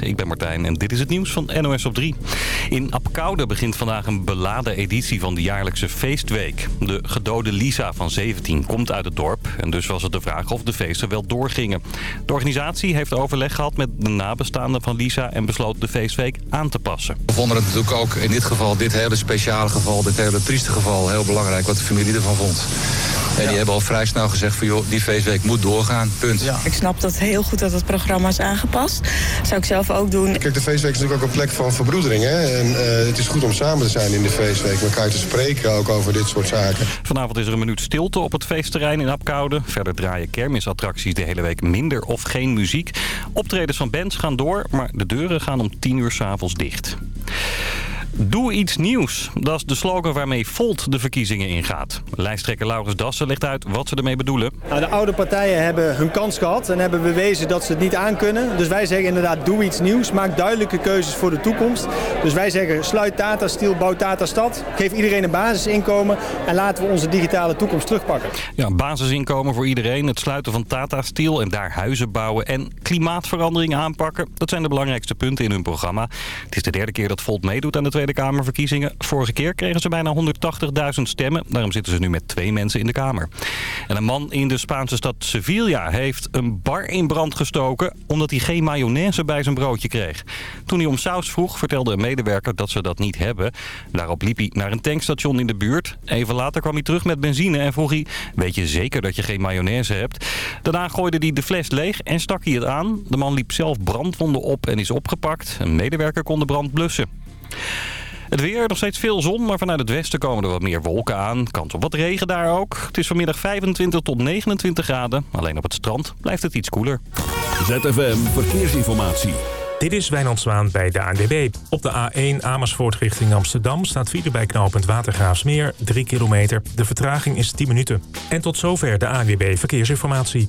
Ik ben Martijn en dit is het nieuws van NOS op 3. In Apkoude begint vandaag een beladen editie van de jaarlijkse feestweek. De gedode Lisa van 17 komt uit het dorp en dus was het de vraag of de feesten wel doorgingen. De organisatie heeft overleg gehad met de nabestaanden van Lisa en besloot de feestweek aan te passen. We vonden het natuurlijk ook in dit geval, dit hele speciale geval, dit hele trieste geval, heel belangrijk wat de familie ervan vond. En die hebben al vrij snel gezegd van joh, die feestweek moet doorgaan, punt. Ja. Ik snap dat heel goed dat het programma is aangepast. Dat zou ik zelf ook doen. Kijk, de feestweek is natuurlijk ook een plek van verbroedering. Hè? En uh, het is goed om samen te zijn in de feestweek. Elkaar te spreken ook over dit soort zaken. Vanavond is er een minuut stilte op het feestterrein in Apkoude. Verder draaien kermisattracties de hele week minder of geen muziek. Optredens van bands gaan door, maar de deuren gaan om 10 uur s'avonds dicht. Doe iets nieuws. Dat is de slogan waarmee Volt de verkiezingen ingaat. Lijsttrekker Laurens Dassen legt uit wat ze ermee bedoelen. Nou, de oude partijen hebben hun kans gehad en hebben bewezen dat ze het niet aankunnen. Dus wij zeggen inderdaad, doe iets nieuws. Maak duidelijke keuzes voor de toekomst. Dus wij zeggen, sluit Tata Steel, bouw Tata Stad. Geef iedereen een basisinkomen en laten we onze digitale toekomst terugpakken. Ja, basisinkomen voor iedereen. Het sluiten van Tata Steel en daar huizen bouwen en klimaatverandering aanpakken. Dat zijn de belangrijkste punten in hun programma. Het is de derde keer dat Volt meedoet aan de Tweede Kamerverkiezingen. Vorige keer kregen ze bijna 180.000 stemmen. Daarom zitten ze nu met twee mensen in de Kamer. En een man in de Spaanse stad Sevilla heeft een bar in brand gestoken... omdat hij geen mayonaise bij zijn broodje kreeg. Toen hij om saus vroeg, vertelde een medewerker dat ze dat niet hebben. Daarop liep hij naar een tankstation in de buurt. Even later kwam hij terug met benzine en vroeg hij... weet je zeker dat je geen mayonaise hebt? Daarna gooide hij de fles leeg en stak hij het aan. De man liep zelf brandwonden op en is opgepakt. Een medewerker kon de brand blussen. Het weer, nog steeds veel zon, maar vanuit het westen komen er wat meer wolken aan. Kans op wat regen daar ook. Het is vanmiddag 25 tot 29 graden. Alleen op het strand blijft het iets koeler. ZFM Verkeersinformatie. Dit is Wijnand Zwaan bij de ANWB. Op de A1 Amersfoort richting Amsterdam staat file bij knooppunt Watergraafsmeer 3 kilometer. De vertraging is 10 minuten. En tot zover de ANWB Verkeersinformatie.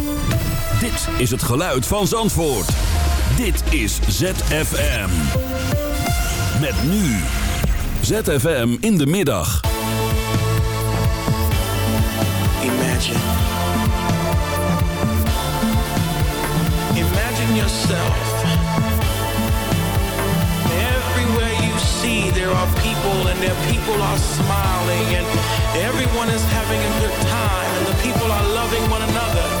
Dit is het geluid van Zandvoort. Dit is ZFM. Met nu. ZFM in de middag. Imagine. Imagine yourself. Everywhere you see there are people and their people are smiling and everyone is having a good time and the people are loving one another,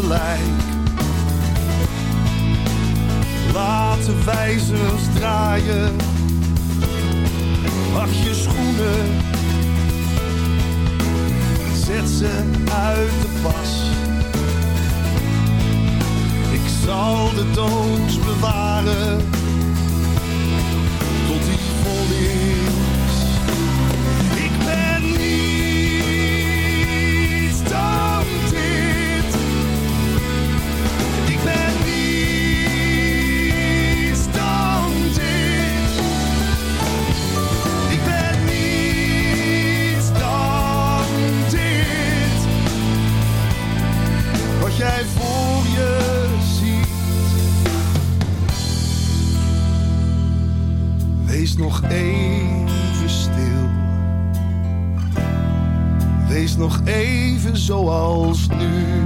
gelijk. Laat de wijzers draaien. Wacht je schoenen. Zet ze uit de pas. Ik zal de doos bewaren zoals nu.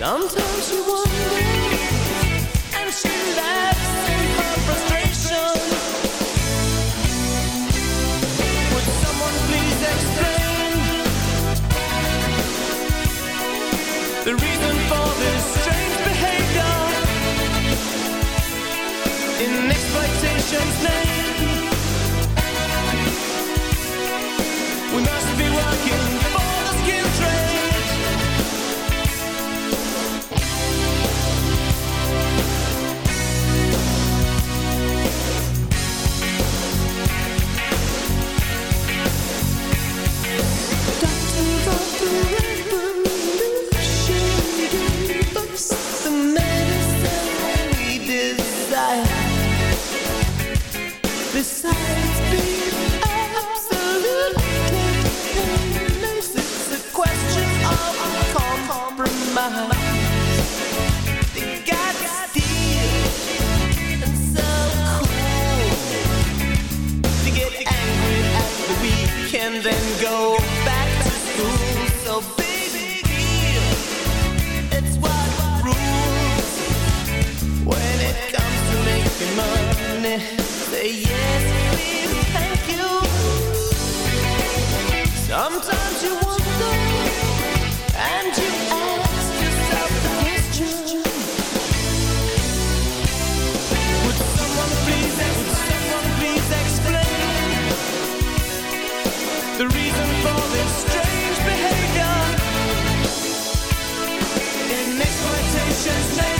Sometimes Sometimes you wonder and you ask yourself the question Would someone please, would someone please explain the reason for this strange behavior in exploitation's name?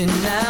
you now.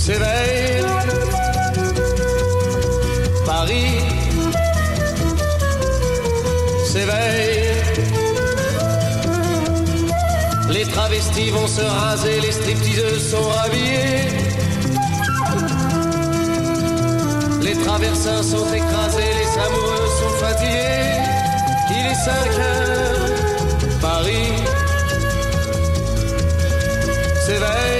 s'éveille. Paris s'éveille. Les travestis vont se raser, les stripteaseuses sont rhabillées. Les traversins sont écrasés, les amoureux sont fatigués. Il est 5 heures, Paris s'éveille.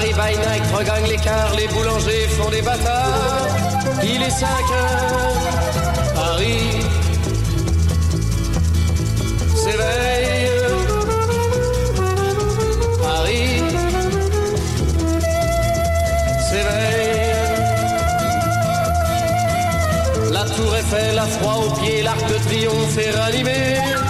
Paris by night regagne l'écart, les boulangers font des bâtards. Il est 5 heures, Paris s'éveille. Paris s'éveille. La tour Eiffel a froid aux pieds, l'arc de triomphe est ranimé.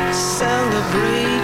celebrate.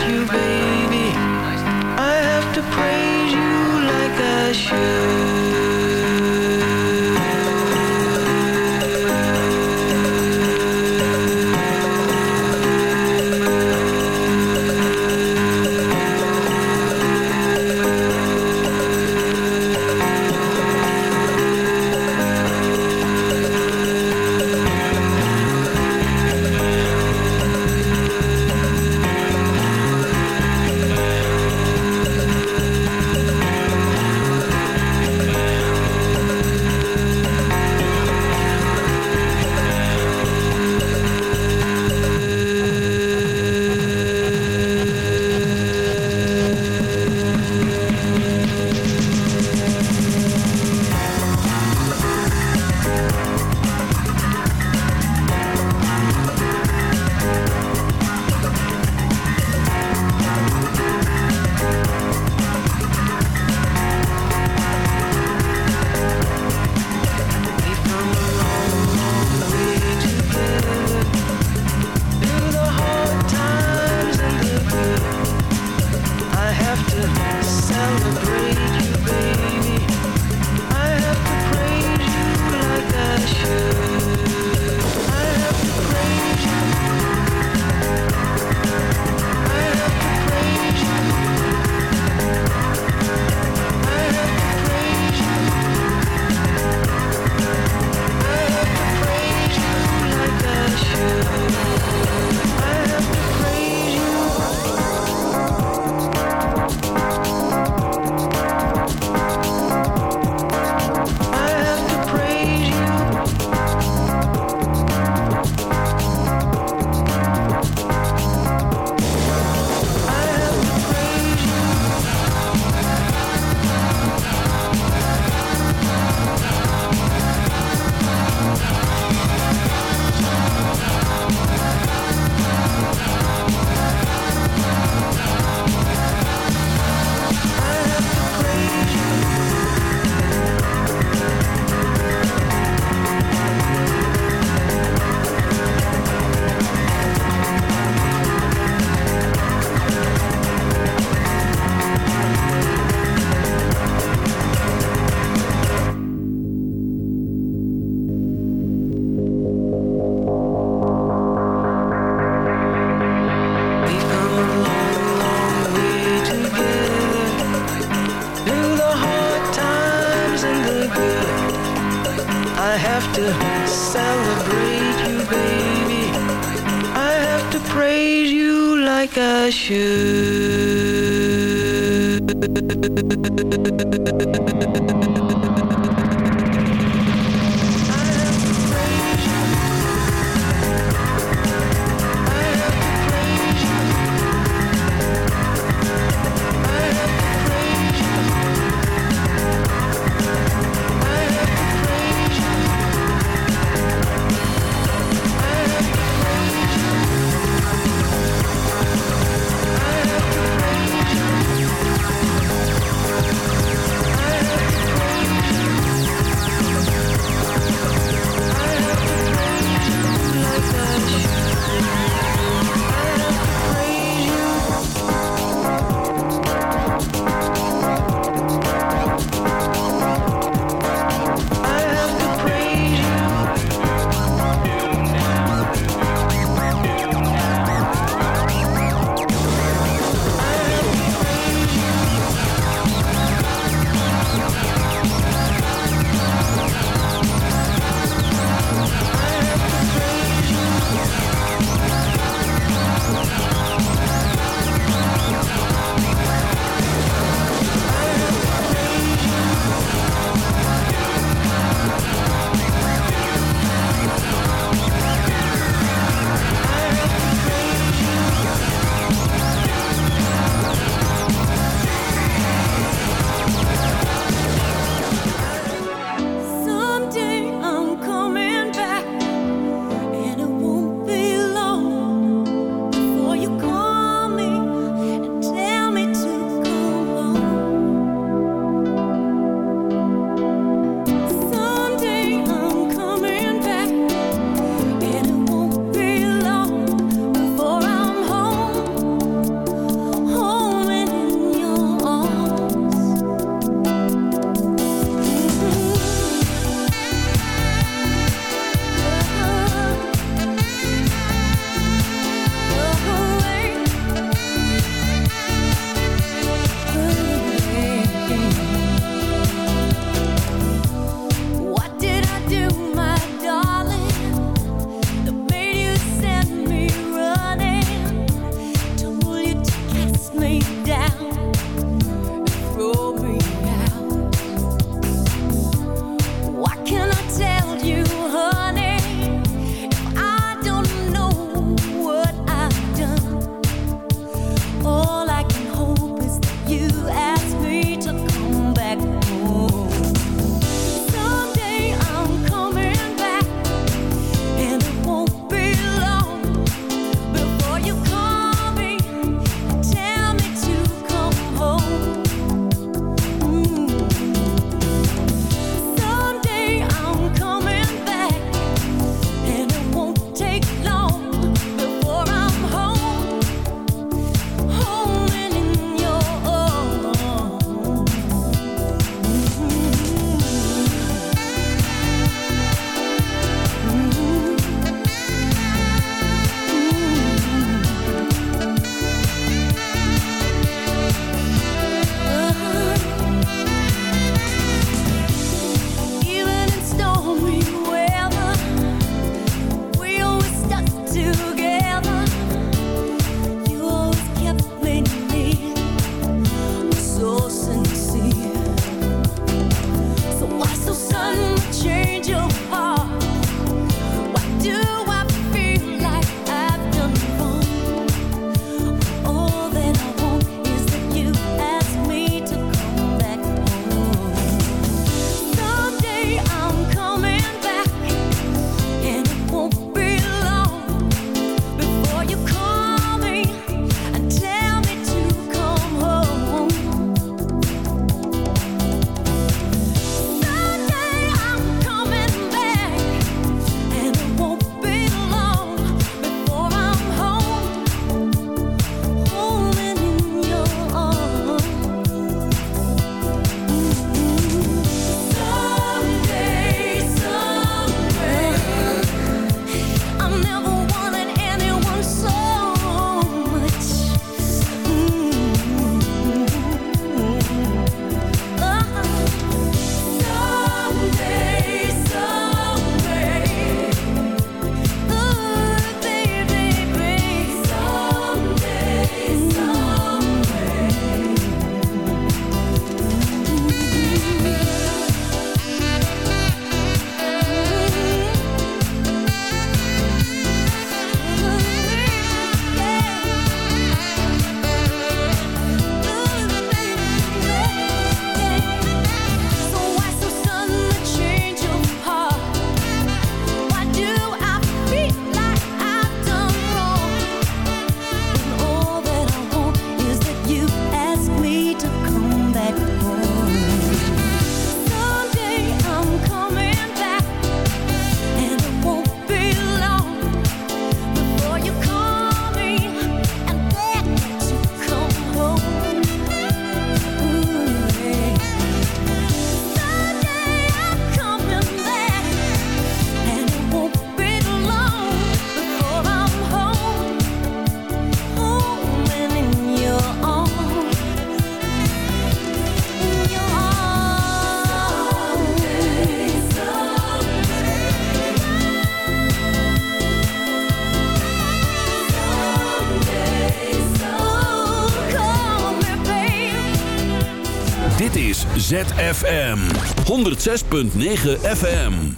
ZFM 106.9 FM.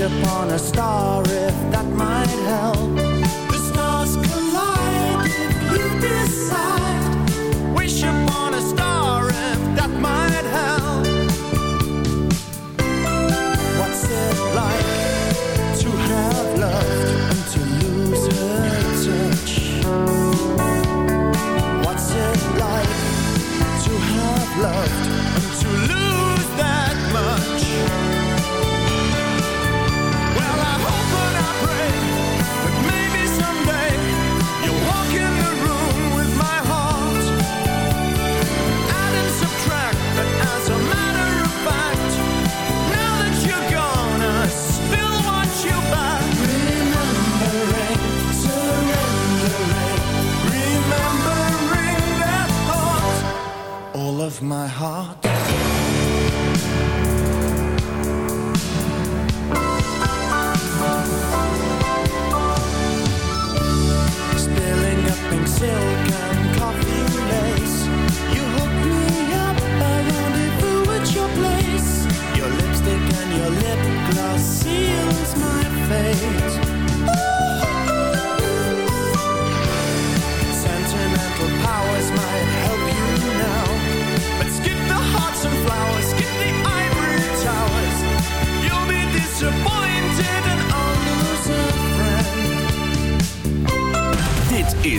upon a star if that might help. of my heart.